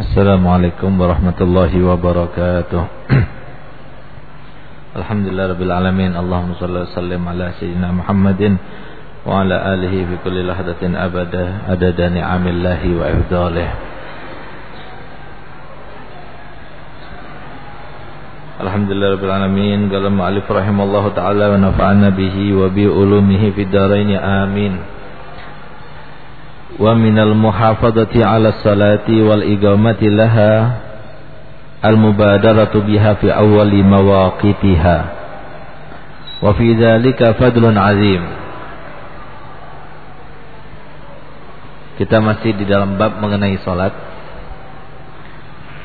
Assalamualaikum warahmatullahi wabarakatuh. Alhamdulillah Allahumma salli sallim ala Sayyidina Muhammadin Wa ala alihi fi kulli lahdatin abada Adada ni'amillahi wa ifdalih Alhamdulillah Rabbil ma'alif rahimallahu ta'ala Wa nafa'ana wa bi ulumihi Fid amin. ومن المحافظة على الصلاة والإقامة لها المبادرة بها في أول مواقفها وفي ذلك فضل عظيم Kita masih di dalam bab mengenai salat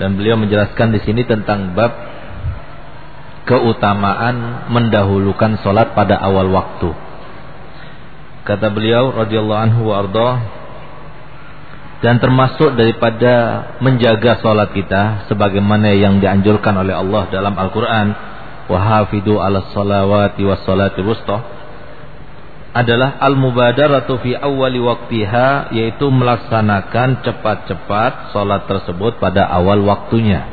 dan beliau menjelaskan di sini tentang bab keutamaan mendahulukan salat pada awal waktu. Kata beliau radhiyallahu anhu wa dan termasuk daripada menjaga solat kita sebagaimana yang dianjurkan oleh Allah dalam Al-Qur'an. Wa hafidu 'alas salawati was salati adalah al-mubadaratu fi awwali waqtiha yaitu melaksanakan cepat-cepat salat tersebut pada awal waktunya.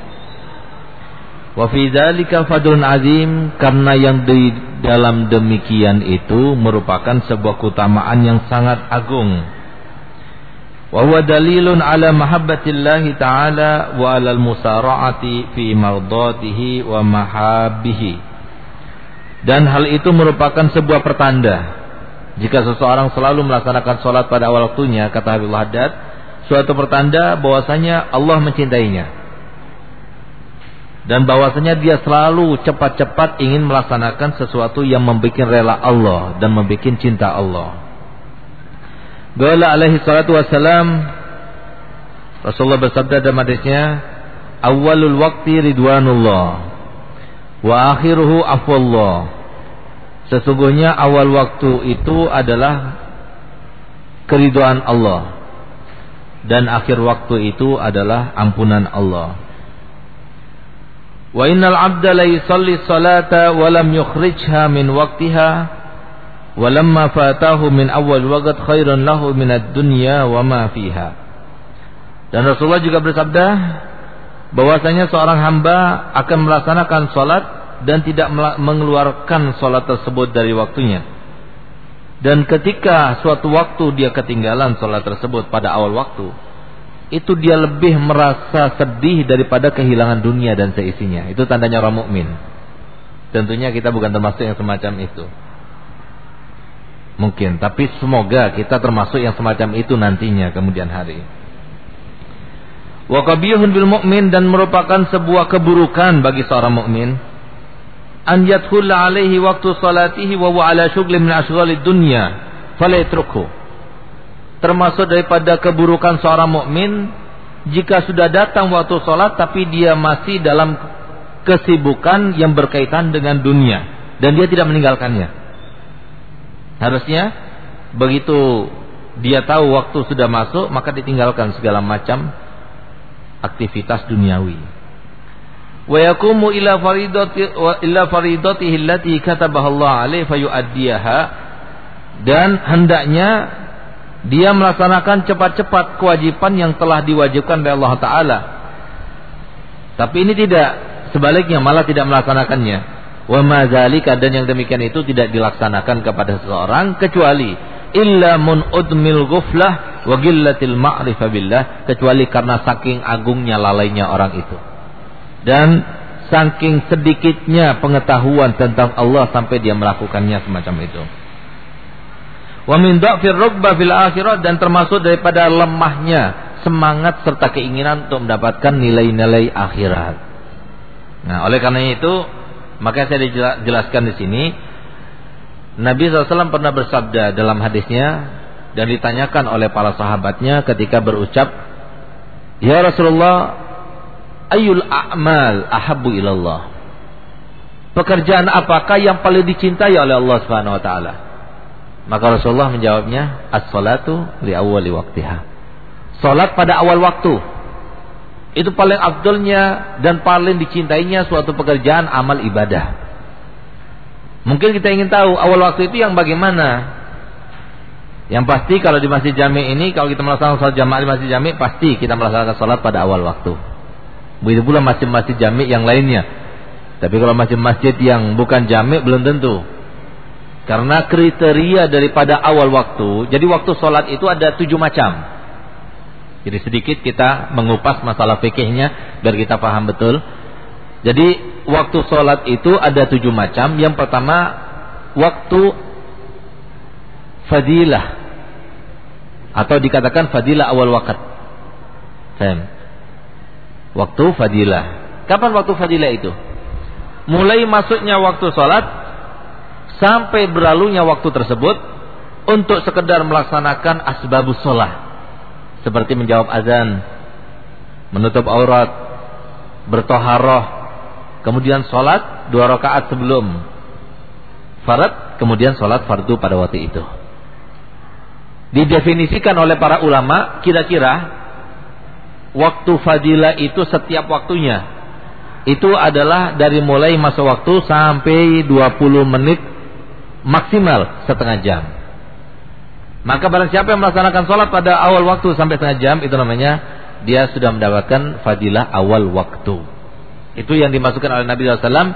Wa fi dzalika fadlun azim karena yang di dalam demikian itu merupakan sebuah keutamaan yang sangat agung وهو دليل على محبة الله تعالى وعلى المسارعة في مرضاته ومحابه dan hal itu merupakan sebuah pertanda. Jika seseorang selalu melaksanakan sholat pada awal waktunya kata Habibullah Haddad suatu pertanda bahwasanya Allah mencintainya. Dan bahwasanya dia selalu cepat-cepat ingin melaksanakan sesuatu yang membuat rela Allah dan membuat cinta Allah. Gala alaihi salatu wassalam. Rasulullah bersabda dalam hadisnya Awalul waqti ridwanullah Wa akhiruhu afwallah. Sesungguhnya awal waktu itu adalah Keriduan Allah Dan akhir waktu itu adalah ampunan Allah. Wa innal abda la yusalli salata Wa lam yukhrijha min waktiha fatahu min awal waqt khairun lahu minad dunya wa ma fiha. Dan Rasulullah juga bersabda bahwasanya seorang hamba akan melaksanakan salat dan tidak mengeluarkan salat tersebut dari waktunya. Dan ketika suatu waktu dia ketinggalan salat tersebut pada awal waktu itu dia lebih merasa sedih daripada kehilangan dunia dan seisinya. Itu tandanya orang mukmin. Tentunya kita bukan termasuk yang semacam itu Mungkin, tapi semoga kita termasuk yang semacam itu nantinya kemudian hari. Wa qabihun bil mu'min dan merupakan sebuah keburukan bagi seorang mukmin an yadkhula alaihi waktu salatihi wa huwa ala syughlin min ashghalid dunya fala yatrukhu. Termasuk daripada keburukan seorang mukmin jika sudah datang waktu salat tapi dia masih dalam kesibukan yang berkaitan dengan dunia dan dia tidak meninggalkannya. Harusnya begitu dia tahu waktu sudah masuk maka ditinggalkan segala macam aktivitas duniawi. Wa yakumu ila faridati illa faridatihi allati katabaha Allah alaihi dan hendaknya dia melaksanakan cepat-cepat kewajiban yang telah diwajibkan oleh Allah taala. Tapi ini tidak sebaliknya malah tidak melaksanakannya. Wa mazalika dan yang demikian itu tidak dilaksanakan kepada seseorang kecuali illa mun udmil ghuflah wa gillatil ma'rifah billah kecuali karena saking agungnya lalainya orang itu. Dan saking sedikitnya pengetahuan tentang Allah sampai dia melakukannya semacam itu. Wa min dha'fir fil akhirat dan termasuk daripada lemahnya semangat serta keinginan untuk mendapatkan nilai-nilai akhirat. Nah, oleh karena itu maka saya dijelaskan di sini Nabi SAW pernah bersabda dalam hadisnya dan ditanyakan oleh para sahabatnya ketika berucap, "Ya Rasulullah, ayul a'mal ahabbu ilallah?" Pekerjaan apakah yang paling dicintai oleh Allah Subhanahu wa taala? Maka Rasulullah menjawabnya, "As-salatu li awwali waqtiha." Salat pada awal waktu itu paling afdolnya dan paling dicintainya suatu pekerjaan amal ibadah. Mungkin kita ingin tahu awal waktu itu yang bagaimana? Yang pasti kalau di masjid jami ini kalau kita melaksanakan sholat jamaah di masjid jami pasti kita melaksanakan sholat pada awal waktu. Begitu pula masjid-masjid jami yang lainnya. Tapi kalau masjid-masjid yang bukan jami belum tentu. Karena kriteria daripada awal waktu, jadi waktu sholat itu ada tujuh macam. Jadi sedikit kita mengupas masalah fikihnya biar kita paham betul. Jadi waktu sholat itu ada tujuh macam. Yang pertama waktu fadilah atau dikatakan fadilah awal wakat. Faham? Waktu fadilah. Kapan waktu fadilah itu? Mulai masuknya waktu sholat sampai berlalunya waktu tersebut untuk sekedar melaksanakan asbabus sholat seperti menjawab azan, menutup aurat, bertoharoh, kemudian sholat dua rakaat sebelum. Farad, kemudian sholat fardu pada waktu itu. Didefinisikan oleh para ulama kira-kira waktu fadilah itu setiap waktunya. Itu adalah dari mulai masa waktu sampai 20 menit maksimal setengah jam maka barang siapa yang melaksanakan sholat pada awal waktu sampai setengah jam itu namanya dia sudah mendapatkan fadilah awal waktu itu yang dimasukkan oleh Nabi SAW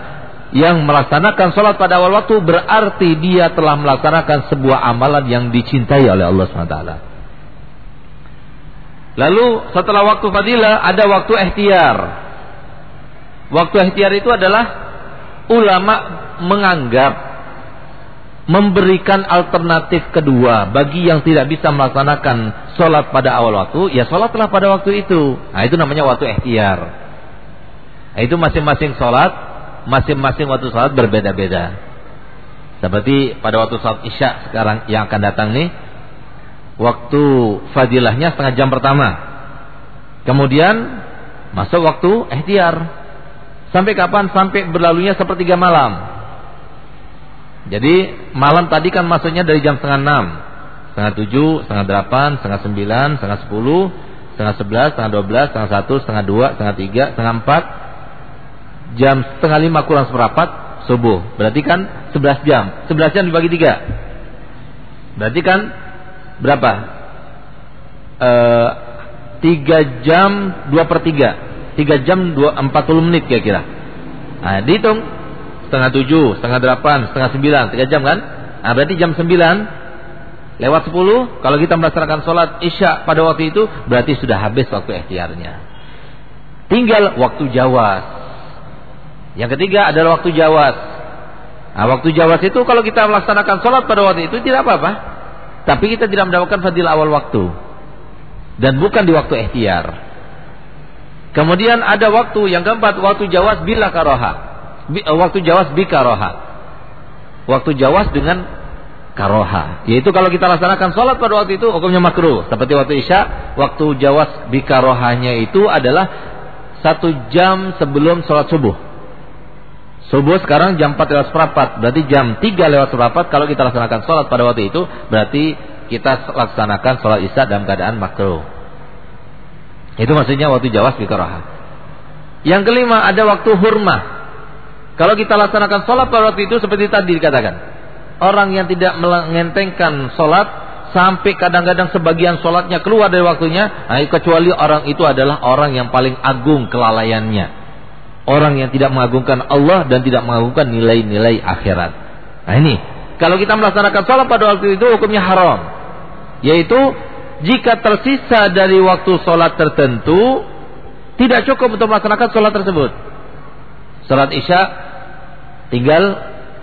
yang melaksanakan sholat pada awal waktu berarti dia telah melaksanakan sebuah amalan yang dicintai oleh Allah SWT. Lalu setelah waktu fadilah ada waktu ikhtiar. Waktu ikhtiar itu adalah ulama menganggap memberikan alternatif kedua bagi yang tidak bisa melaksanakan sholat pada awal waktu, ya sholatlah pada waktu itu. Nah itu namanya waktu ikhtiar. Nah, itu masing-masing sholat masing-masing waktu sholat berbeda-beda. Seperti pada waktu sholat isya sekarang yang akan datang nih, waktu fadilahnya setengah jam pertama. Kemudian masuk waktu ikhtiar. Sampai kapan? Sampai berlalunya sepertiga malam. Jadi malam tadi kan masuknya dari jam setengah enam, setengah tujuh, setengah delapan, setengah sembilan, setengah sepuluh, setengah sebelas, setengah dua belas, setengah satu, setengah dua, setengah tiga, setengah empat, jam setengah lima kurang seperempat subuh. Berarti kan sebelas jam. sebelas jam dibagi tiga. Berarti kan berapa? E, tiga jam dua per tiga. Tiga jam dua empat puluh menit kira-kira. Nah, dihitung setengah tujuh, setengah delapan, setengah sembilan, tiga jam kan? Nah, berarti jam sembilan lewat sepuluh. Kalau kita melaksanakan sholat isya pada waktu itu, berarti sudah habis waktu ikhtiarnya. Tinggal waktu jawas. Yang ketiga adalah waktu jawas. Nah, waktu jawas itu kalau kita melaksanakan sholat pada waktu itu tidak apa-apa. Tapi kita tidak mendapatkan fadilah awal waktu. Dan bukan di waktu ikhtiar. Kemudian ada waktu yang keempat, waktu jawas bila karoha. Eh, waktu jawas bi karoha. Waktu jawas dengan karoha. Yaitu kalau kita laksanakan sholat pada waktu itu hukumnya makruh. Seperti waktu isya, waktu jawas bi karohanya itu adalah satu jam sebelum sholat subuh. Subuh sekarang jam 4 lewat seperempat. Berarti jam 3 lewat seperempat. Kalau kita laksanakan sholat pada waktu itu. Berarti kita laksanakan sholat isya dalam keadaan makruh. Itu maksudnya waktu jawas bikaraha. Yang kelima ada waktu hurmah. Kalau kita laksanakan sholat pada waktu itu seperti tadi dikatakan. Orang yang tidak mengentengkan sholat sampai kadang-kadang sebagian sholatnya keluar dari waktunya. Nah, kecuali orang itu adalah orang yang paling agung kelalaiannya orang yang tidak mengagungkan Allah dan tidak mengagungkan nilai-nilai akhirat. Nah ini, kalau kita melaksanakan sholat pada waktu itu hukumnya haram. Yaitu jika tersisa dari waktu sholat tertentu tidak cukup untuk melaksanakan sholat tersebut. Sholat isya tinggal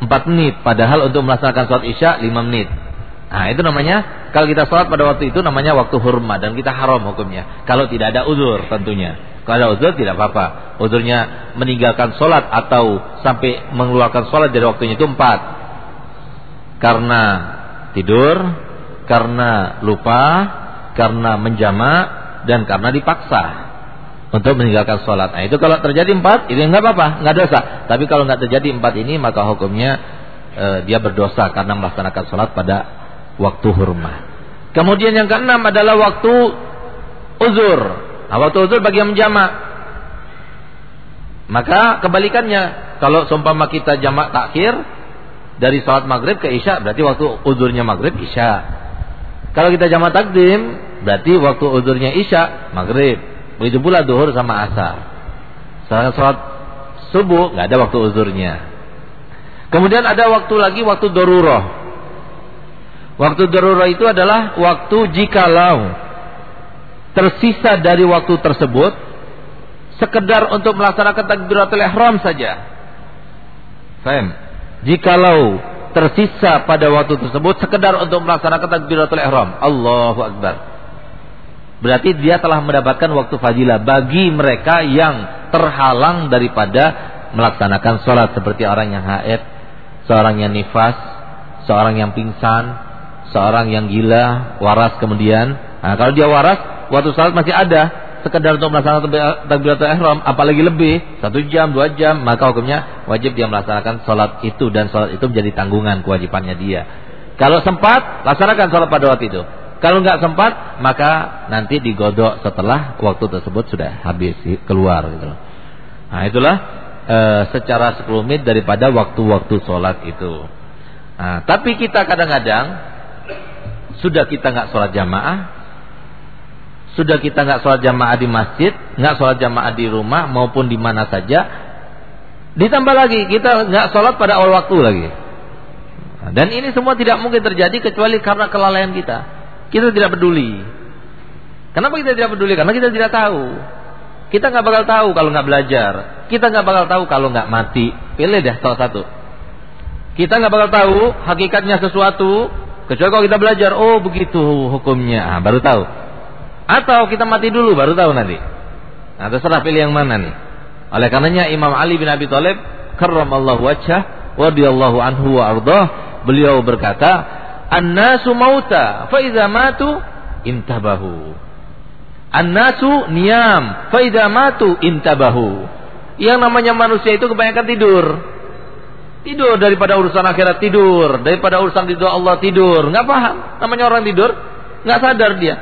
4 menit, padahal untuk melaksanakan sholat isya 5 menit. Nah itu namanya kalau kita sholat pada waktu itu namanya waktu hurma dan kita haram hukumnya. Kalau tidak ada uzur tentunya. Kalau uzur tidak apa-apa. Uzurnya meninggalkan sholat atau sampai mengeluarkan sholat dari waktunya itu empat. Karena tidur, karena lupa, karena menjama, dan karena dipaksa untuk meninggalkan sholat. Nah itu kalau terjadi empat, itu nggak apa-apa, nggak dosa. Tapi kalau nggak terjadi empat ini, maka hukumnya e, dia berdosa karena melaksanakan sholat pada waktu hurma. Kemudian yang keenam adalah waktu uzur Nah, waktu uzur bagi yang menjamak. Maka kebalikannya, kalau seumpama kita jamak takhir dari salat maghrib ke isya, berarti waktu uzurnya maghrib isya. Kalau kita jamaah takdim, berarti waktu uzurnya Isya, maghrib. Begitu pula duhur sama asar. Salat sholat subuh nggak ada waktu uzurnya. Kemudian ada waktu lagi waktu darurat. Waktu darurat itu adalah waktu jikalau tersisa dari waktu tersebut sekedar untuk melaksanakan takbiratul ihram saja. Faham? Jikalau tersisa pada waktu tersebut sekedar untuk melaksanakan takbiratul ihram, Allahu akbar. Berarti dia telah mendapatkan waktu fadilah bagi mereka yang terhalang daripada melaksanakan sholat. Seperti orang yang haid, seorang yang nifas, seorang yang pingsan, seorang yang gila, waras kemudian. Nah, kalau dia waras, waktu sholat masih ada, sekedar untuk melaksanakan takbiratul ihram apalagi lebih. Satu jam dua jam maka hukumnya wajib dia melaksanakan sholat itu. Dan sholat itu menjadi tanggungan kewajibannya dia. Kalau sempat laksanakan sholat pada waktu itu kalau nggak sempat maka nanti digodok setelah waktu tersebut sudah habis keluar gitu nah itulah e, secara sekelumit daripada waktu-waktu sholat itu nah, tapi kita kadang-kadang sudah kita nggak sholat jamaah sudah kita nggak sholat jamaah di masjid, nggak sholat jamaah di rumah maupun di mana saja, ditambah lagi kita nggak sholat pada awal waktu lagi. Dan ini semua tidak mungkin terjadi kecuali karena kelalaian kita. Kita tidak peduli. Kenapa kita tidak peduli? Karena kita tidak tahu. Kita nggak bakal tahu kalau nggak belajar. Kita nggak bakal tahu kalau nggak mati. Pilih deh salah satu. Kita nggak bakal tahu hakikatnya sesuatu kecuali kalau kita belajar. Oh begitu hukumnya. Nah, baru tahu. Atau kita mati dulu baru tahu nanti. Nah, terserah pilih yang mana nih. Oleh karenanya Imam Ali bin Abi Thalib karramallahu wajhah radhiyallahu anhu wa ardah, beliau berkata, "An-nasu mauta, fa idza matu intabahu." An-nasu niyam, fa idza matu intabahu. Yang namanya manusia itu kebanyakan tidur. Tidur daripada urusan akhirat tidur, daripada urusan ridho Allah tidur. Nggak paham. Namanya orang tidur, nggak sadar dia.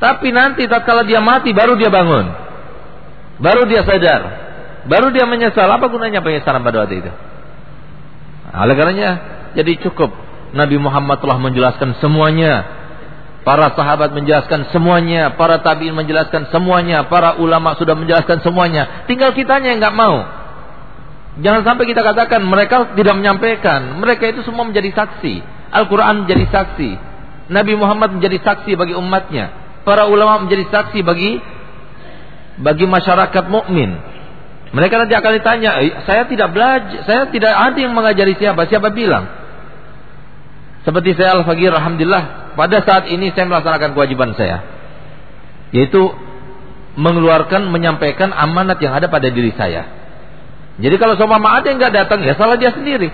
Tapi nanti tatkala dia mati baru dia bangun. Baru dia sadar. Baru dia menyesal. Apa gunanya penyesalan pada waktu itu? Oleh karenanya jadi cukup Nabi Muhammad telah menjelaskan semuanya. Para sahabat menjelaskan semuanya, para tabiin menjelaskan semuanya, para ulama sudah menjelaskan semuanya. Tinggal kitanya yang nggak mau. Jangan sampai kita katakan mereka tidak menyampaikan. Mereka itu semua menjadi saksi. Al-Quran menjadi saksi. Nabi Muhammad menjadi saksi bagi umatnya para ulama menjadi saksi bagi bagi masyarakat mukmin. Mereka nanti akan ditanya, eh, saya tidak belajar, saya tidak ada yang mengajari siapa, siapa bilang? Seperti saya Al-Fagir, Alhamdulillah, pada saat ini saya melaksanakan kewajiban saya. Yaitu mengeluarkan, menyampaikan amanat yang ada pada diri saya. Jadi kalau sama ada yang nggak datang, ya salah dia sendiri.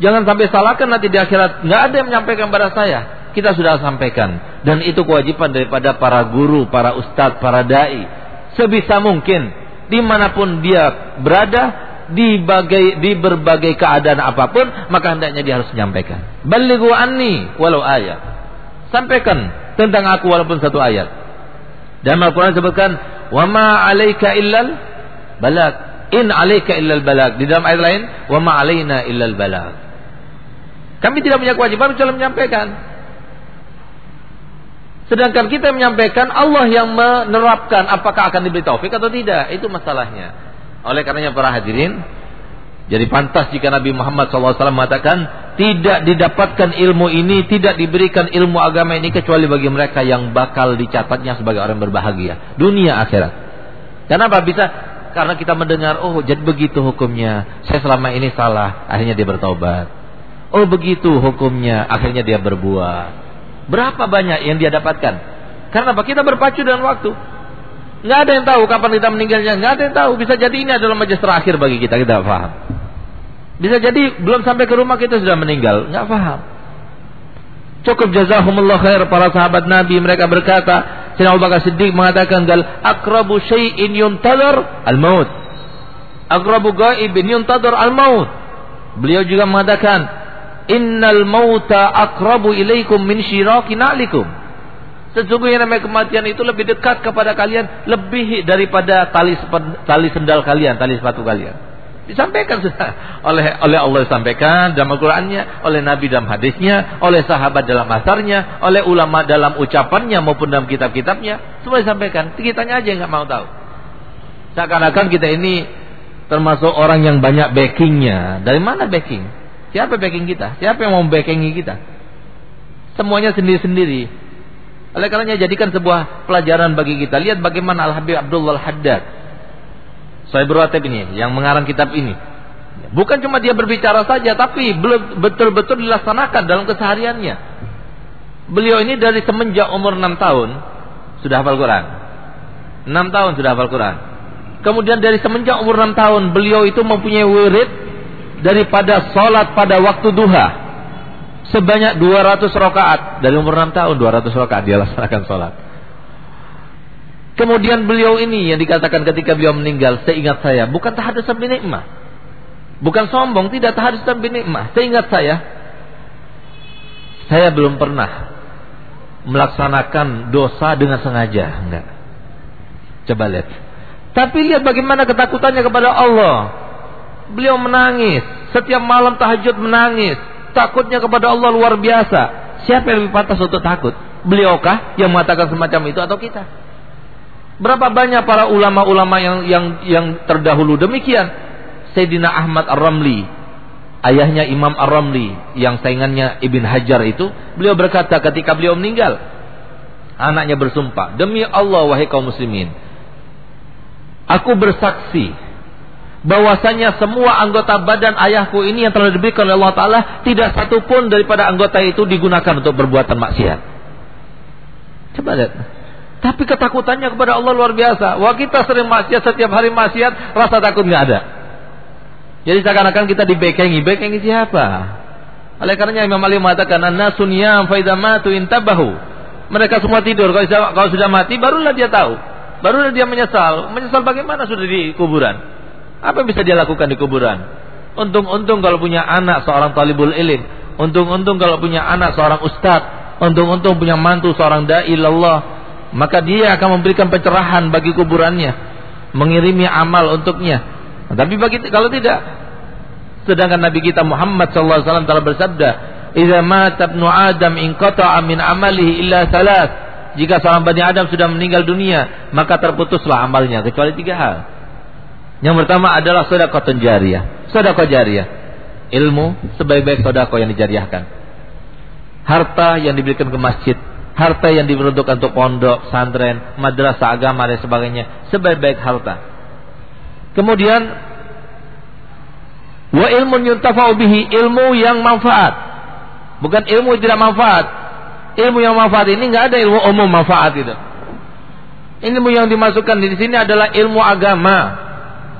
Jangan sampai salahkan nanti di akhirat, nggak ada yang menyampaikan pada saya kita sudah sampaikan dan itu kewajiban daripada para guru, para ustadz, para dai sebisa mungkin di mana pun dia berada di bagai di berbagai keadaan apa pun maka hendaknya dia harus menyampaikan. Balighu anni walau ayat. Sampaikan tentang aku walaupun satu ayat. Dan Al-Quran sebutkan wa ma alaika illal balag in alaika illal balag di dalam ayat lain wa ma alaina illal balag kami tidak punya kewajiban kecuali menyampaikan. Sedangkan kita menyampaikan Allah yang menerapkan apakah akan diberi taufik atau tidak. Itu masalahnya. Oleh karenanya para hadirin. Jadi pantas jika Nabi Muhammad SAW mengatakan. Tidak didapatkan ilmu ini. Tidak diberikan ilmu agama ini. Kecuali bagi mereka yang bakal dicatatnya sebagai orang berbahagia. Dunia akhirat. Kenapa bisa? Karena kita mendengar. Oh jadi begitu hukumnya. Saya selama ini salah. Akhirnya dia bertobat. Oh begitu hukumnya. Akhirnya dia berbuat. Berapa banyak yang dia dapatkan? Karena apa? Kita berpacu dengan waktu. Nggak ada yang tahu kapan kita meninggalnya. Nggak ada yang tahu. Bisa jadi ini adalah majelis terakhir bagi kita. Kita paham. Bisa jadi belum sampai ke rumah kita sudah meninggal. Nggak paham. Cukup jazahumullah khair para sahabat Nabi mereka berkata, Sayyidina Abu Bakar Siddiq mengatakan gal akrabu syai'in yuntadhar al-maut. Akrabu ghaibin yuntadhar al-maut. Beliau juga mengatakan Innal mauta akrabu ilaikum min syiraki na'likum. Sesungguhnya namanya kematian itu lebih dekat kepada kalian lebih daripada tali tali sendal kalian, tali sepatu kalian. Disampaikan sudah oleh oleh Allah disampaikan dalam Al-Qur'annya, oleh Nabi dalam hadisnya, oleh sahabat dalam asarnya, oleh ulama dalam ucapannya maupun dalam kitab-kitabnya, semua disampaikan. Kitanya aja nggak mau tahu. Seakan-akan kita ini termasuk orang yang banyak backingnya. Dari mana backing? Siapa backing kita? Siapa yang mau backingi kita? Semuanya sendiri-sendiri. Oleh karenanya jadikan sebuah pelajaran bagi kita. Lihat bagaimana Al-Habib Abdullah Al-Haddad saya Ratib ini yang mengarang kitab ini. Bukan cuma dia berbicara saja tapi betul-betul dilaksanakan dalam kesehariannya. Beliau ini dari semenjak umur 6 tahun sudah hafal Quran. 6 tahun sudah hafal Quran. Kemudian dari semenjak umur 6 tahun beliau itu mempunyai wirid daripada sholat pada waktu duha sebanyak 200 rakaat dari umur 6 tahun 200 rakaat dia laksanakan sholat Kemudian beliau ini yang dikatakan ketika beliau meninggal, seingat saya, bukan tahadusan bin nikmah. Bukan sombong, tidak tahadusan bin nikmah. Seingat saya, saya belum pernah melaksanakan dosa dengan sengaja, enggak. Coba lihat. Tapi lihat bagaimana ketakutannya kepada Allah. Beliau menangis, setiap malam tahajud menangis, takutnya kepada Allah luar biasa. Siapa yang lebih pantas untuk takut? Beliaukah yang mengatakan semacam itu atau kita? Berapa banyak para ulama-ulama yang yang yang terdahulu demikian. Sayyidina Ahmad Ar-Ramli, ayahnya Imam Ar-Ramli yang saingannya Ibn Hajar itu, beliau berkata ketika beliau meninggal, anaknya bersumpah, "Demi Allah wahai kaum muslimin, aku bersaksi bahwasanya semua anggota badan ayahku ini yang telah diberikan oleh Allah taala tidak satu pun daripada anggota itu digunakan untuk perbuatan maksiat." Coba lihat. Tapi ketakutannya kepada Allah luar biasa. Wah kita sering maksiat setiap hari maksiat, rasa takut nggak ada. Jadi seakan-akan kita dibekengi. Bekengi siapa? Oleh karenanya Imam Ali mengatakan, "An-nasun yam fa matu intabahu." Mereka semua tidur. Kalau sudah mati, barulah dia tahu. Barulah dia menyesal. Menyesal bagaimana sudah di kuburan? Apa yang bisa dia lakukan di kuburan? Untung-untung kalau punya anak seorang talibul ilim. Untung-untung kalau punya anak seorang ustadz. Untung-untung punya mantu seorang da'i Allah maka dia akan memberikan pencerahan bagi kuburannya, mengirimi amal untuknya. Nah, tapi bagi kalau tidak, sedangkan Nabi kita Muhammad SAW telah bersabda, "Idza mata ibnu Adam in qata'a min amalihi illa salat." Jika seorang Bani Adam sudah meninggal dunia, maka terputuslah amalnya kecuali tiga hal. Yang pertama adalah sedekah jariyah. Sedekah jariyah. Ilmu sebaik-baik sedekah yang dijariahkan. Harta yang diberikan ke masjid harta yang diperuntukkan untuk pondok, santren, madrasah agama dan sebagainya, sebaik-baik harta. Kemudian wa ilmu yuntafa'u bihi, ilmu yang manfaat. Bukan ilmu yang tidak manfaat. Ilmu yang manfaat ini enggak ada ilmu umum manfaat itu. Ilmu yang dimasukkan di sini adalah ilmu agama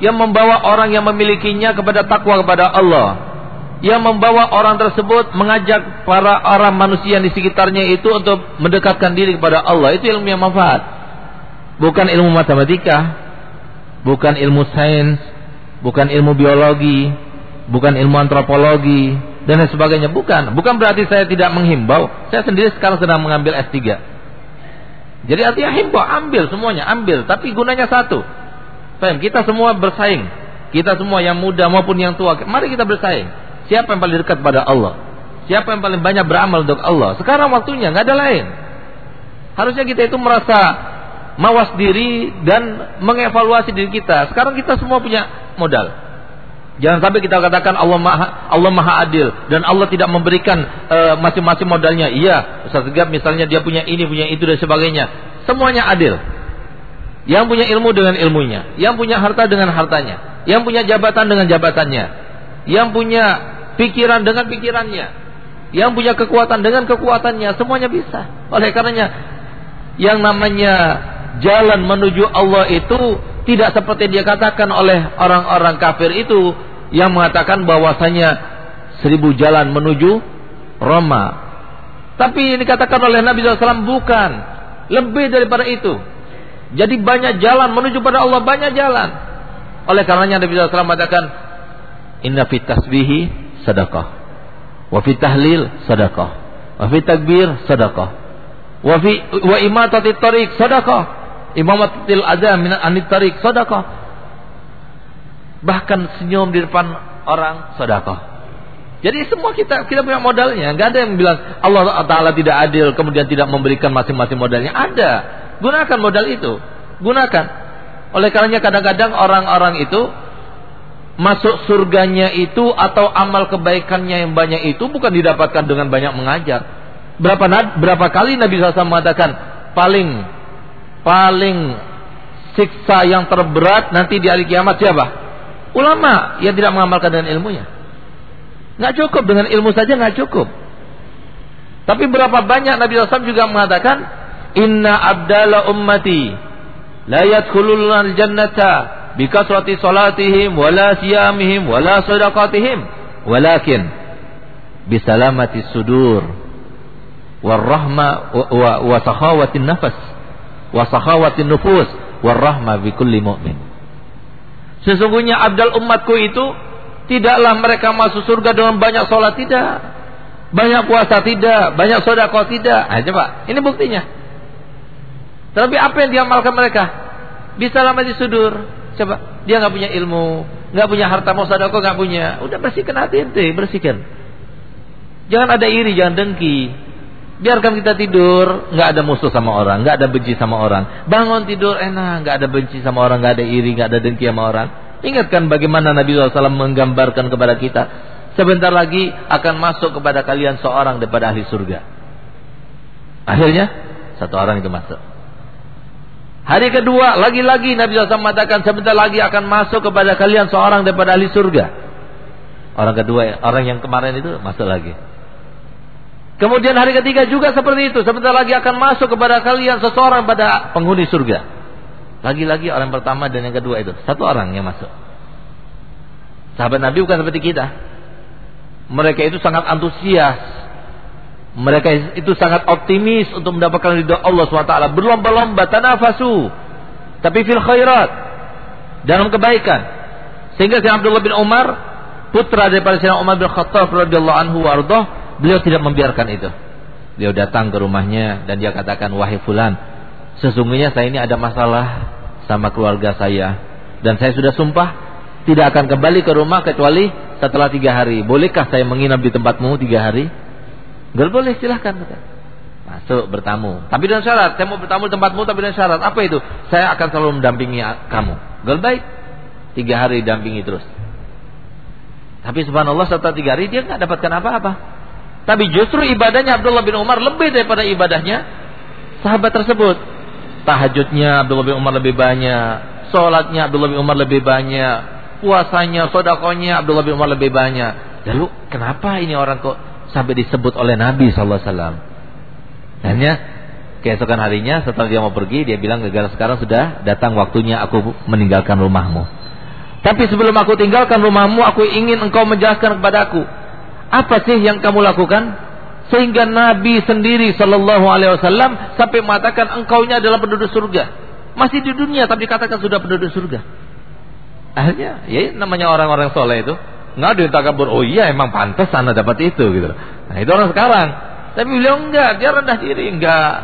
yang membawa orang yang memilikinya kepada takwa kepada Allah yang membawa orang tersebut mengajak para orang manusia di sekitarnya itu untuk mendekatkan diri kepada Allah. Itu ilmu yang manfaat. Bukan ilmu matematika, bukan ilmu sains, bukan ilmu biologi, bukan ilmu antropologi dan lain sebagainya. Bukan. Bukan berarti saya tidak menghimbau. Saya sendiri sekarang sedang mengambil S3. Jadi artinya himbau, ambil semuanya, ambil. Tapi gunanya satu. Kita semua bersaing. Kita semua yang muda maupun yang tua. Mari kita bersaing Siapa yang paling dekat pada Allah? Siapa yang paling banyak beramal untuk Allah? Sekarang waktunya, nggak ada lain. Harusnya kita itu merasa mawas diri dan mengevaluasi diri kita. Sekarang kita semua punya modal. Jangan sampai kita katakan Allah maha Allah maha adil dan Allah tidak memberikan eh, masing-masing uh, modalnya. Iya, Ustaz misalnya dia punya ini, punya itu dan sebagainya. Semuanya adil. Yang punya ilmu dengan ilmunya, yang punya harta dengan hartanya, yang punya jabatan dengan jabatannya, yang punya pikiran dengan pikirannya, yang punya kekuatan dengan kekuatannya, semuanya bisa. Oleh karenanya yang namanya jalan menuju Allah itu tidak seperti dia katakan oleh orang-orang kafir itu yang mengatakan bahwasanya seribu jalan menuju Roma. Tapi ini dikatakan oleh Nabi SAW bukan. Lebih daripada itu. Jadi banyak jalan menuju pada Allah. Banyak jalan. Oleh karenanya Nabi SAW mengatakan Inna fit tasbihi sadaqah. Wa fit tahlil sadaqah. Wa fit takbir sadaqah. Wa fi wa imatati tariq sadaqah. Imamatil adha min anit tariq sadaqah. Bahkan senyum di depan orang sedekah. Jadi semua kita kita punya modalnya. Gak ada yang bilang Allah Taala tidak adil kemudian tidak memberikan masing-masing modalnya. Ada. Gunakan modal itu. Gunakan. Oleh karenanya kadang-kadang orang-orang itu masuk surganya itu atau amal kebaikannya yang banyak itu bukan didapatkan dengan banyak mengajar. Berapa berapa kali Nabi SAW mengatakan paling paling siksa yang terberat nanti di hari kiamat siapa? Ulama yang tidak mengamalkan dengan ilmunya. Nggak cukup dengan ilmu saja nggak cukup. Tapi berapa banyak Nabi SAW juga mengatakan, Inna abdala ummati la yadkhulul jannata bi kasrati salatihim wala siyamihim wala sadaqatihim walakin bi salamati sudur warahma wa, wa sakhawatin nafas wa sakhawatin nufus warahma bi kulli mu'min. Sesungguhnya abdal umatku itu tidaklah mereka masuk surga dengan banyak sholat tidak, banyak puasa tidak, banyak sodako tidak. Nah, coba, ini buktinya. Tapi apa yang diamalkan mereka? Bisa lama di sudur. Coba, dia nggak punya ilmu, nggak punya harta mau sodako nggak punya. Udah bersihkan hati ente, bersihkan. Jangan ada iri, jangan dengki. Biarkan kita tidur, nggak ada musuh sama orang, nggak ada benci sama orang. Bangun tidur enak, nggak ada benci sama orang, nggak ada iri, nggak ada dengki sama orang. Ingatkan bagaimana Nabi SAW menggambarkan kepada kita. Sebentar lagi akan masuk kepada kalian seorang daripada ahli surga. Akhirnya satu orang itu masuk. Hari kedua lagi-lagi Nabi SAW mengatakan sebentar lagi akan masuk kepada kalian seorang daripada ahli surga. Orang kedua, orang yang kemarin itu masuk lagi. Kemudian hari ketiga juga seperti itu. Sebentar lagi akan masuk kepada kalian seseorang pada penghuni surga. Lagi-lagi orang pertama dan yang kedua itu. Satu orang yang masuk. Sahabat Nabi bukan seperti kita. Mereka itu sangat antusias. Mereka itu sangat optimis untuk mendapatkan ridho Allah SWT. Berlomba-lomba, tanafasu. Tapi fil khairat. Dalam kebaikan. Sehingga Sayyidina Abdullah bin Umar, putra daripada Sayyidina Umar bin Khattab radhiyallahu anhu wa Beliau tidak membiarkan itu. Beliau datang ke rumahnya dan dia katakan, "Wahai fulan, sesungguhnya saya ini ada masalah sama keluarga saya dan saya sudah sumpah tidak akan kembali ke rumah kecuali setelah tiga hari. Bolehkah saya menginap di tempatmu tiga hari?" Gak boleh silahkan Masuk bertamu. Tapi dengan syarat, saya mau bertamu di tempatmu tapi dengan syarat. Apa itu? Saya akan selalu mendampingi kamu. Gak baik. Tiga hari dampingi terus. Tapi subhanallah setelah tiga hari dia nggak dapatkan apa-apa. Tapi justru ibadahnya Abdullah bin Umar lebih daripada ibadahnya sahabat tersebut. Tahajudnya Abdullah bin Umar lebih banyak, sholatnya Abdullah bin Umar lebih banyak, puasanya, sodakonya Abdullah bin Umar lebih banyak. Lalu kenapa ini orang kok sampai disebut oleh Nabi Sallallahu Alaihi? Hanya keesokan harinya setelah dia mau pergi dia bilang negara sekarang sudah datang waktunya aku meninggalkan rumahmu. Tapi sebelum aku tinggalkan rumahmu aku ingin engkau menjelaskan kepada aku apa sih yang kamu lakukan? Sehingga Nabi sendiri Shallallahu Alaihi Wasallam sampai mengatakan engkaunya adalah penduduk surga. Masih di dunia tapi katakan sudah penduduk surga. Akhirnya, ya namanya orang-orang soleh itu nggak ada yang takabur. Oh iya emang pantas anda dapat itu gitu. Nah itu orang sekarang. Tapi beliau enggak, dia rendah diri enggak.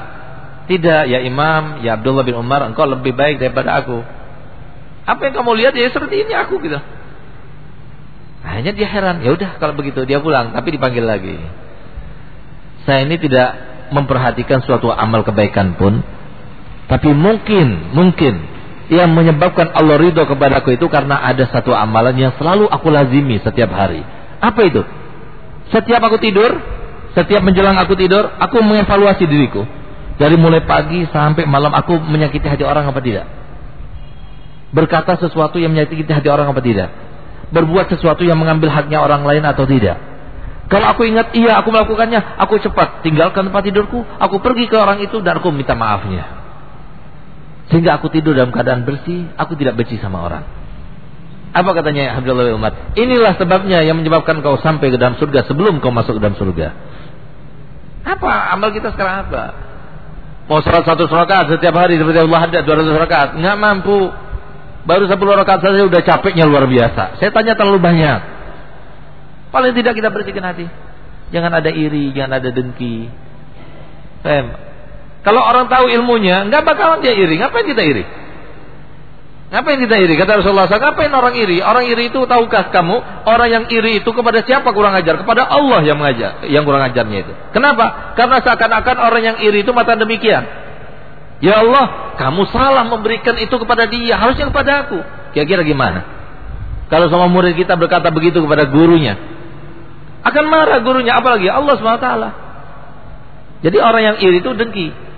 Tidak, ya Imam, ya Abdullah bin Umar, engkau lebih baik daripada aku. Apa yang kamu lihat ya seperti ini aku gitu. Hanya dia heran, ya udah kalau begitu dia pulang, tapi dipanggil lagi. Saya ini tidak memperhatikan suatu amal kebaikan pun, tapi mungkin, mungkin yang menyebabkan Allah ridho kepada aku itu karena ada satu amalan yang selalu aku lazimi setiap hari. Apa itu? Setiap aku tidur, setiap menjelang aku tidur, aku mengevaluasi diriku. Dari mulai pagi sampai malam aku menyakiti hati orang apa tidak? Berkata sesuatu yang menyakiti hati orang apa tidak? berbuat sesuatu yang mengambil haknya orang lain atau tidak. Kalau aku ingat iya aku melakukannya, aku cepat tinggalkan tempat tidurku, aku pergi ke orang itu dan aku minta maafnya. Sehingga aku tidur dalam keadaan bersih, aku tidak benci sama orang. Apa katanya Abdullah bin Umar? Inilah sebabnya yang menyebabkan kau sampai ke dalam surga sebelum kau masuk ke dalam surga. Apa amal kita sekarang apa? Mau sholat satu rakaat setiap hari seperti Allah ada 200 rakaat, nggak mampu. Baru 10 rakaat saja udah capeknya luar biasa. Saya tanya terlalu banyak. Paling tidak kita bersihkan hati. Jangan ada iri, jangan ada dengki. Fem. Kalau orang tahu ilmunya, nggak bakalan dia iri. Ngapain kita iri? Ngapain kita iri? Kata Rasulullah SAW, ngapain orang iri? Orang iri itu tahukah kamu? Orang yang iri itu kepada siapa kurang ajar? Kepada Allah yang mengajar, yang kurang ajarnya itu. Kenapa? Karena seakan-akan orang yang iri itu mata demikian. Ya Allah, kamu salah memberikan itu kepada dia, harusnya kepada aku. Kira-kira gimana? Kalau sama murid kita berkata begitu kepada gurunya, akan marah gurunya, apalagi Allah SWT. Jadi orang yang iri itu dengki.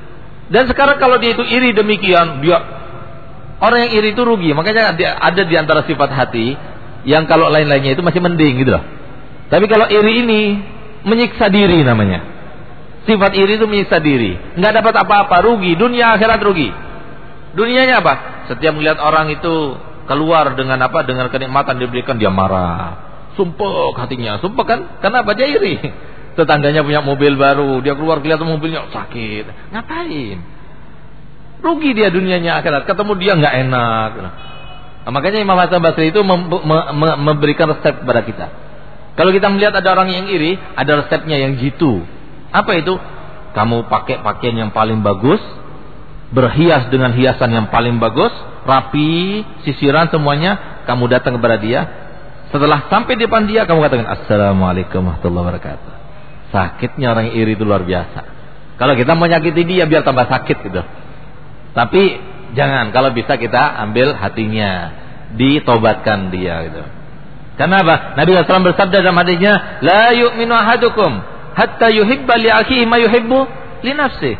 Dan sekarang kalau dia itu iri demikian, dia Orang yang iri itu rugi. Makanya ada di antara sifat hati yang kalau lain-lainnya itu masih mending gitu loh. Tapi kalau iri ini menyiksa diri namanya. Sifat iri itu menyiksa diri. Nggak dapat apa-apa, rugi. Dunia akhirat rugi. Dunianya apa? Setiap melihat orang itu keluar dengan apa? Dengan kenikmatan diberikan dia marah. Sumpah hatinya. Sumpah kan? Kenapa dia iri? Tetangganya punya mobil baru, dia keluar kelihatan mobilnya sakit. Ngapain? Rugi dia dunianya akhirat. Ketemu dia nggak enak. Nah, makanya Imam Hasan Basri itu mem mem memberikan resep kepada kita. Kalau kita melihat ada orang yang iri, ada resepnya yang jitu. Apa itu? Kamu pakai pakaian yang paling bagus, berhias dengan hiasan yang paling bagus, rapi, sisiran semuanya, kamu datang kepada dia. Setelah sampai di depan dia, kamu katakan Assalamualaikum warahmatullahi wabarakatuh. Sakitnya orang iri itu luar biasa. Kalau kita mau nyakiti dia biar tambah sakit gitu. Tapi jangan kalau bisa kita ambil hatinya, ditobatkan dia gitu. Karena apa? Nabi SAW bersabda dalam hadisnya, "La yu'minu ahadukum hatta yuhibba li akhihi ma yuhibbu li nafsi."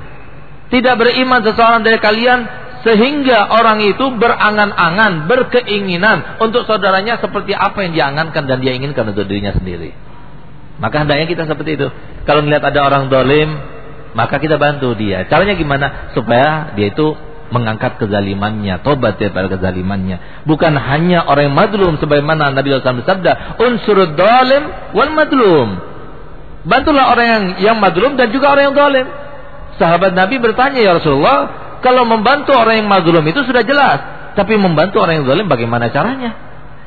Tidak beriman seseorang dari kalian sehingga orang itu berangan-angan, berkeinginan untuk saudaranya seperti apa yang diangankan dan dia inginkan untuk dirinya sendiri. Maka hendaknya kita seperti itu. Kalau melihat ada orang dolim, maka kita bantu dia. Caranya gimana? Supaya dia itu mengangkat kezalimannya, tobat daripada kezalimannya. Bukan hanya orang yang madlum sebagaimana Nabi SAW bersabda, unsurud dolim wal madlum. Bantulah orang yang yang madlum dan juga orang yang dolim. Sahabat Nabi bertanya ya Rasulullah, kalau membantu orang yang madlum itu sudah jelas, tapi membantu orang yang dolim bagaimana caranya?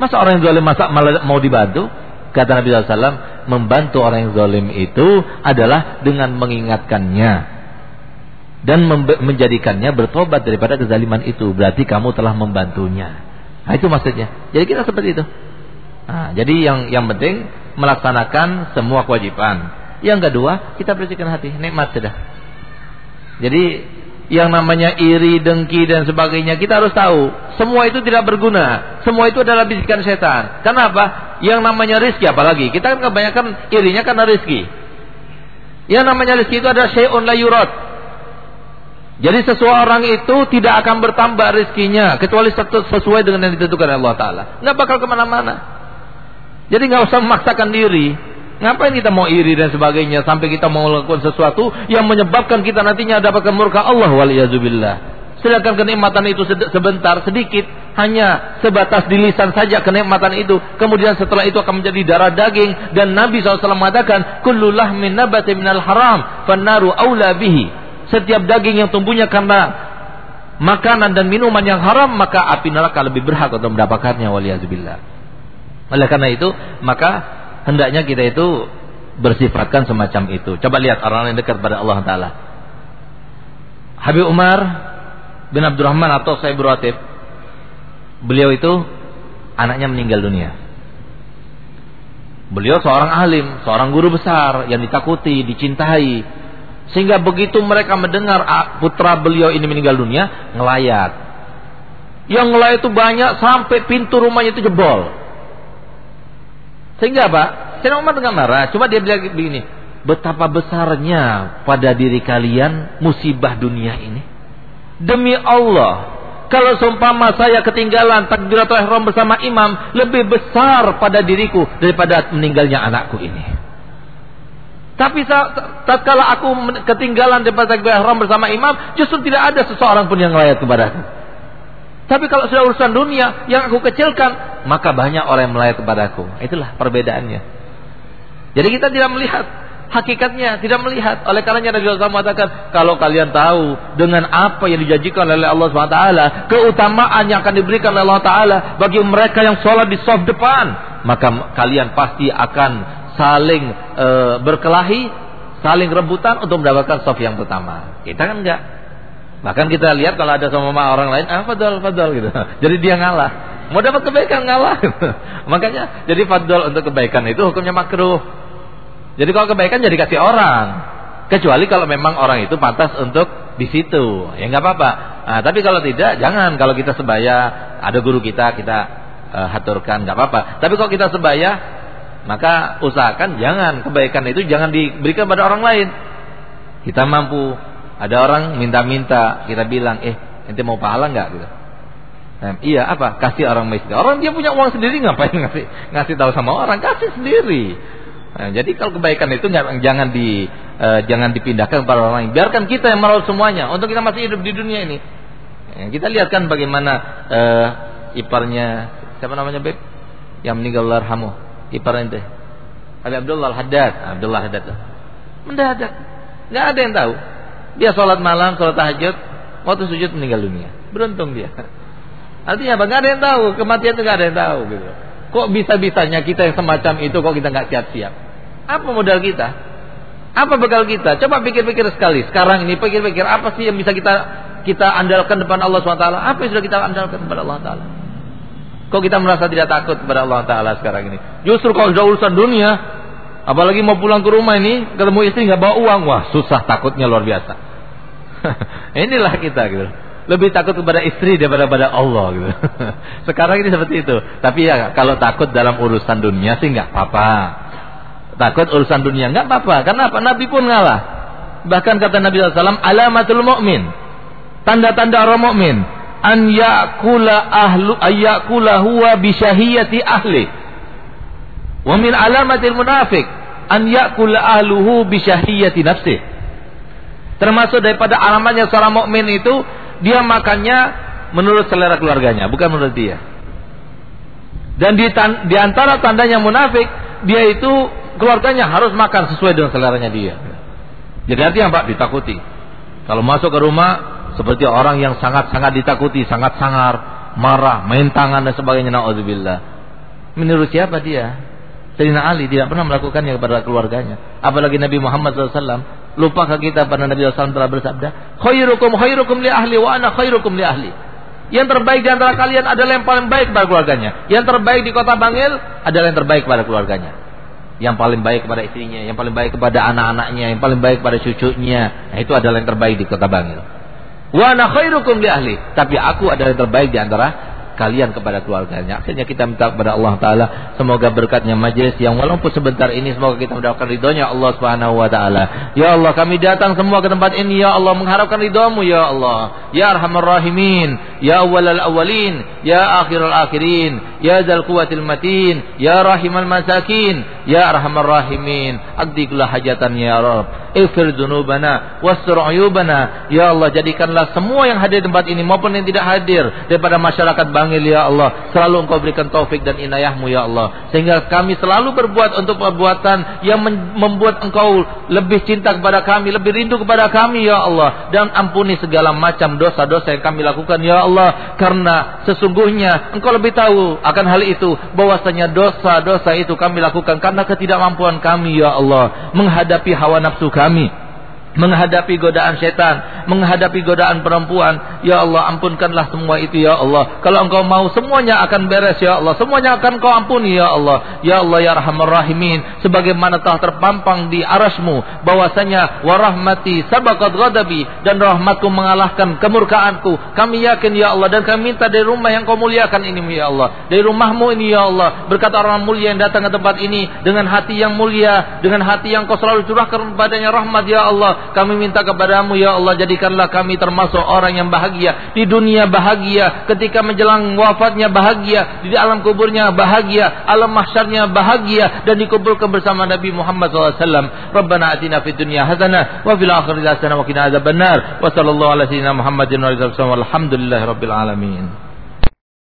Masa orang yang dolim masa mau dibantu? Kata Nabi SAW, membantu orang yang zalim itu adalah dengan mengingatkannya dan menjadikannya bertobat daripada kezaliman itu. Berarti kamu telah membantunya. Nah itu maksudnya. Jadi kita seperti itu. Nah, jadi yang yang penting melaksanakan semua kewajiban. Yang kedua, kita bersihkan hati, nikmat sudah. Jadi yang namanya iri, dengki dan sebagainya kita harus tahu semua itu tidak berguna. Semua itu adalah bisikan setan. Kenapa? Yang namanya rizki apalagi kita kan kebanyakan irinya karena rizki. Yang namanya rizki itu adalah syai'un la yurad. Jadi seseorang itu tidak akan bertambah rizkinya kecuali sesuai dengan yang ditentukan Allah Taala. Nggak bakal ke mana-mana. Jadi nggak usah memaksakan diri. Ngapain kita mau iri dan sebagainya sampai kita mau melakukan sesuatu yang menyebabkan kita nantinya dapatkan murka Allah waliyazubillah. Sedangkan kenikmatan itu sebentar, sedikit, hanya sebatas di lisan saja kenikmatan itu. Kemudian setelah itu akan menjadi darah daging dan Nabi SAW mengatakan, "Kullu lahmin nabati minal haram, fannaru aula bihi." Setiap daging yang tumbuhnya karena makanan dan minuman yang haram, maka api neraka lebih berhak untuk mendapatkannya waliyazubillah. Oleh karena itu, maka hendaknya kita itu bersifatkan semacam itu. Coba lihat orang yang dekat pada Allah Taala. Habib Umar bin Abdurrahman atau Sayyid Ratib. Beliau itu anaknya meninggal dunia. Beliau seorang alim, seorang guru besar yang ditakuti, dicintai. Sehingga begitu mereka mendengar putra beliau ini meninggal dunia, ngelayat. Yang ngelayat itu banyak sampai pintu rumahnya itu jebol. Sehingga apa? Sayyidina Umar dengan marah. Cuma dia bilang begini. Betapa besarnya pada diri kalian musibah dunia ini. Demi Allah. Kalau seumpama saya ketinggalan takbiratul ihram bersama imam. Lebih besar pada diriku daripada meninggalnya anakku ini. Tapi tatkala aku ketinggalan daripada takbiratul ihram bersama imam. Justru tidak ada seseorang pun yang layak kepada tapi kalau sudah urusan dunia yang aku kecilkan, maka banyak orang yang melayat kepadaku. Itulah perbedaannya. Jadi kita tidak melihat hakikatnya, tidak melihat. Oleh karenanya Nabi SAW mengatakan, kalau kalian tahu dengan apa yang dijanjikan oleh Allah SWT, keutamaan yang akan diberikan oleh Allah Taala bagi mereka yang sholat di soft depan, maka kalian pasti akan saling e, berkelahi, saling rebutan untuk mendapatkan soft yang pertama. Kita kan enggak. Bahkan kita lihat kalau ada sama orang lain, ah fadol, fadol gitu. Jadi dia ngalah. Mau dapat kebaikan ngalah. Makanya jadi fadol untuk kebaikan itu hukumnya makruh. Jadi kalau kebaikan jadi kasih orang. Kecuali kalau memang orang itu pantas untuk di situ, ya nggak apa-apa. Nah, tapi kalau tidak, jangan. Kalau kita sebaya, ada guru kita, kita uh, haturkan, nggak apa-apa. Tapi kalau kita sebaya, maka usahakan jangan kebaikan itu jangan diberikan pada orang lain. Kita mampu ada orang minta-minta, kita bilang, eh, ente mau pahala nggak gitu? Nah, iya apa? Kasih orang miskin. Orang dia punya uang sendiri ngapain ngasih ngasih tahu sama orang? Kasih sendiri. Nah, jadi kalau kebaikan itu jangan di uh, jangan dipindahkan kepada orang lain. Biarkan kita yang merawat semuanya. Untuk kita masih hidup di dunia ini. Ya, kita lihat kan bagaimana uh, iparnya siapa namanya Beb? Yang meninggal larhamu. Ipar ente. Habib Abdullah Al-Haddad. Abdullah Haddad. Mendadak. Nggak ada yang tahu. Dia sholat malam, sholat tahajud, waktu sujud meninggal dunia. Beruntung dia. Artinya apa? Gak ada yang tahu. Kematian itu gak ada yang tahu. Gitu. Kok bisa-bisanya kita yang semacam itu kok kita nggak siap-siap? Apa modal kita? Apa bekal kita? Coba pikir-pikir sekali. Sekarang ini pikir-pikir apa sih yang bisa kita kita andalkan depan Allah SWT? Apa yang sudah kita andalkan kepada Allah Taala? Kok kita merasa tidak takut kepada Allah Taala sekarang ini? Justru kalau sudah urusan dunia, Apalagi mau pulang ke rumah ini, ketemu istri nggak bawa uang, wah susah takutnya luar biasa. Inilah kita gitu. Lebih takut kepada istri daripada pada Allah gitu. Sekarang ini seperti itu. Tapi ya kalau takut dalam urusan dunia sih nggak apa-apa. Takut urusan dunia nggak apa-apa. Karena apa? Nabi pun ngalah. Bahkan kata Nabi SAW, alamatul mu'min. Tanda-tanda orang mukmin an yakula ahlu ayakula huwa bisyahiyati ahli Wa min alamatil munafik an yakula ahluhu bi syahiyati nafsi. Termasuk daripada alamatnya seorang mukmin itu dia makannya menurut selera keluarganya, bukan menurut dia. Dan di, di antara tandanya munafik, dia itu keluarganya harus makan sesuai dengan seleranya dia. Jadi artinya Pak ditakuti. Kalau masuk ke rumah seperti orang yang sangat-sangat ditakuti, sangat sangar, marah, main tangan dan sebagainya. Nauzubillah. Menurut siapa dia? Sayyidina Ali tidak pernah melakukannya kepada keluarganya. Apalagi Nabi Muhammad SAW. Lupakah kita pada Nabi SAW telah bersabda, Khairukum khairukum li ahli wa ana khairukum li ahli. Yang terbaik di antara kalian adalah yang paling baik pada keluarganya. Yang terbaik di kota Bangil adalah yang terbaik pada keluarganya. Yang paling baik kepada istrinya, yang paling baik kepada anak-anaknya, yang paling baik kepada cucunya. Nah, itu adalah yang terbaik di kota Bangil. Wa ana khairukum li ahli. Tapi aku adalah yang terbaik di antara kalian kepada keluarganya. Akhirnya kita minta kepada Allah Taala semoga berkatnya majelis yang walaupun sebentar ini semoga kita mendapatkan ridhonya Allah Subhanahu Wa Taala. Ya Allah kami datang semua ke tempat ini ya Allah mengharapkan ridhomu ya Allah. Ya Arhamar Rahimin, Ya Awwalal Awwalin, Ya Akhirul Akhirin, Ya Zal Quwwatil Matin, Ya Rahimal Masakin, Ya Arhamar Rahimin. Aqdikullah hajatan ya Rabb. Ighfir dzunubana wastur uyubana. Ya Allah jadikanlah semua yang hadir di tempat ini maupun yang tidak hadir daripada masyarakat Bangil ya Allah selalu Engkau berikan taufik dan inayahmu ya Allah sehingga kami selalu berbuat untuk perbuatan yang membuat Engkau lebih cinta kepada kami, lebih rindu kepada kami ya Allah dan ampuni segala macam dosa-dosa yang kami lakukan ya Allah karena sesungguhnya Engkau lebih tahu akan hal itu bahwasanya dosa-dosa itu kami lakukan karena ketidakmampuan kami ya Allah menghadapi hawa nafsu kami menghadapi godaan setan, menghadapi godaan perempuan. Ya Allah, ampunkanlah semua itu ya Allah. Kalau Engkau mau semuanya akan beres ya Allah. Semuanya akan Kau ampuni ya Allah. Ya Allah ya Rahman Rahimin, sebagaimana telah terpampang di arasmu bahwasanya warahmati sabaqat ghadabi dan rahmatku mengalahkan kemurkaanku. Kami yakin ya Allah dan kami minta dari rumah yang Kau muliakan ini ya Allah. Dari rumahmu ini ya Allah. Berkata orang mulia yang datang ke tempat ini dengan hati yang mulia, dengan hati yang Kau selalu curahkan kepadanya rahmat ya Allah kami minta kepadamu ya Allah jadikanlah kami termasuk orang yang bahagia. Di dunia bahagia ketika menjelang wafatnya bahagia di alam kuburnya bahagia alam mahsyarnya bahagia dan dikumpulkan bersama Nabi Muhammad SAW Rabbana atina fid dunya hasanah wa fil akhirati hasanah wa qina adzabannar. Wa sallallahu ala sayyidina Muhammadin wa alihi wasallam walhamdulillahi rabbil alamin